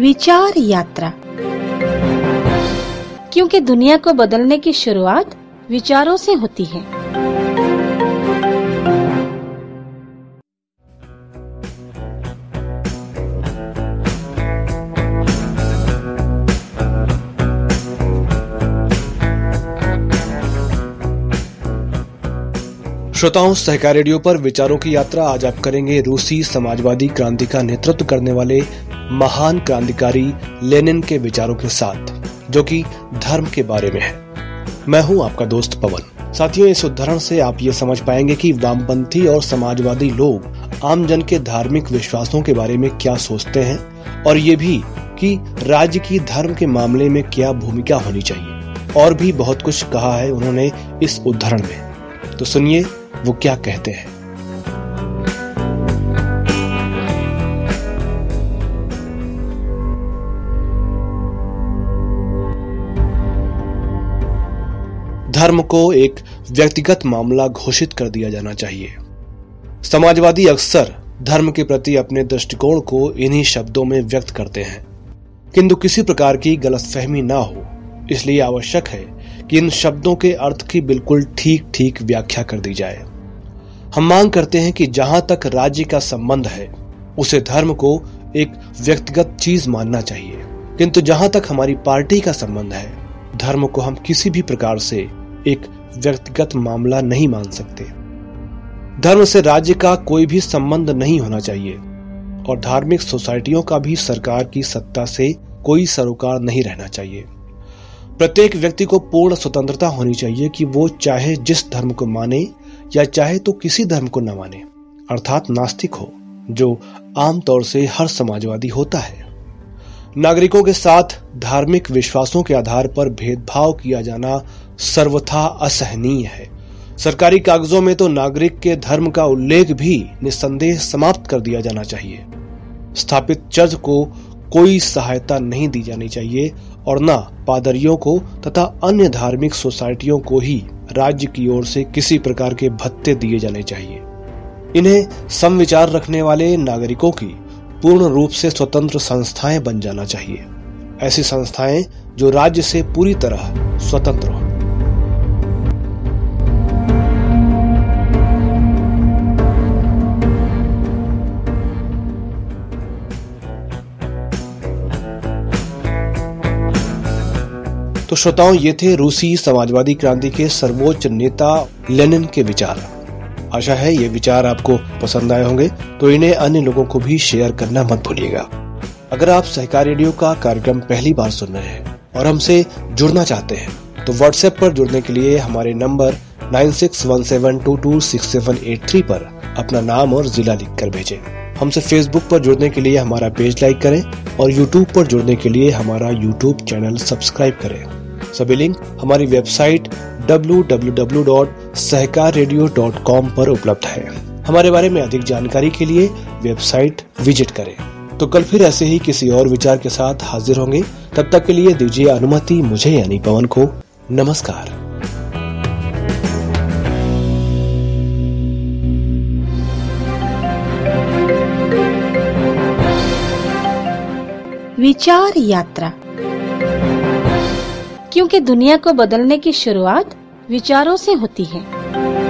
विचार यात्रा। क्योंकि दुनिया को बदलने की शुरुआत विचारों से होती है। श्रोताओं, सहकार रेडियो पर विचारों की यात्रा आज आप करेंगे रूसी समाजवादी क्रांति का नेतृत्व करने वाले महान क्रांतिकारी लेनिन के विचारों के साथ, जो कि धर्म के बारे में है। मैं हूँ आपका दोस्त पवन। साथियों, इस उदाहरण से आप ये समझ पाएँगे कि वामपंथी और समाजवादी लोग आम जन के धार्मिक विश्वासों के बारे में क्या सोचते हैं और ये भी कि राज्य की धर्म के मामले में क्या भूमिका होनी चाहिए। और भी बहुत कुछ कहा है उन्होंने इस उदाहरण में। तो सुनिए वो क्या कहते हैं? धर्म को एक व्यक्तिगत मामला घोषित कर दिया जाना चाहिए। समाजवादी अक्सर धर्म के प्रति अपने दृष्टिकोण को इन्हीं शब्दों में व्यक्त करते हैं। किंतु किसी प्रकार की गलतफहमी ना हो, इसलिए आवश्यक है कि इन शब्दों के अर्थ की बिल्कुल ठीक ठीक व्याख्या कर दी जाए। हम मांग करते हैं कि जहाँ तक राज्य का संबंध है, उसे धर्म को एक व्यक्तिगत चीज़ मानना चाहिए। किंतु जहाँ तक हमारी पार्टी का संबंध है, धर्म को हम किसी भी प्रकार से एक व्यक्तिगत मामला नहीं मान सकते। धर्म से राज्य का कोई भी संबंध नहीं होना चाहिए, और धार्मिक सोसाइटियों का भी सरकार की सत्ता से कोई सरोकार नहीं रहना चाहिए। प्रत्येक व्यक्ति को पूर्ण स्वतंत्रता होनी चाहिए कि वो चाहे जिस धर्म को माने या चाहे तो किसी धर्म को न माने, अर्थात नास्तिक हो, जो आमतौर से हर समाजवादी होता है। नागरिकों के साथ धार्मिक विश्वासों के आधार पर भेदभाव किया जाना सर्वथा असहनीय है। सरकारी कागजों में तो नागरिक के धर्म का उल्लेख भी निस्संदेह समाप्त कर दिया जाना चाहिए। स्थापित चर्च को कोई सहायता नहीं दी जानी चाहिए, और न पादरियों को तथा अन्य धार्मिक सोसाइटियों को ही राज्य की ओर से किसी प्रकार के भत्ते दिए जाने चाहिए। इन्हें समविचार रखने वाले नागरिकों की पूर्ण रूप से स्वतंत्र संस्थाएँ बन जाना चाहिए। ऐसी संस्थाएँ जो राज्य से पूरी तरह स्वतंत्र हो। श्रोताओं, ये थे रूसी समाजवादी क्रांति के सर्वोच्च नेता लेनिन के विचार। आशा है ये विचार आपको पसंद आए होंगे तो इन्हें अन्य लोगों को भी शेयर करना मत भूलिएगा। अगर आप सहकार रेडियो का कार्यक्रम पहली बार सुन रहे हैं और हमसे जुड़ना चाहते हैं तो व्हाट्सएप पर जुड़ने के लिए हमारे नंबर 9617226783 पर अपना नाम और जिला लिखकर भेजें। हमसे फेसबुक पर जुड़ने के लिए हमारा पेज लाइक करें और यूट्यूब पर जुड़ने के लिए हमारा यूट्यूब चैनल सब्सक्राइब करें। सभी लिंक हमारी वेबसाइट www.सहकाररेडियो.com पर उपलब्ध है। हमारे बारे में अधिक जानकारी के लिए वेबसाइट विज़िट करें। तो कल फिर ऐसे ही किसी और विचार के साथ हाजिर होंगे। तब तक के लिए दीजिए अनुमति, मुझे यानी पवन को नमस्कार। विचार यात्रा। क्योंकि दुनिया को बदलने की शुरुआत विचारों से होती है।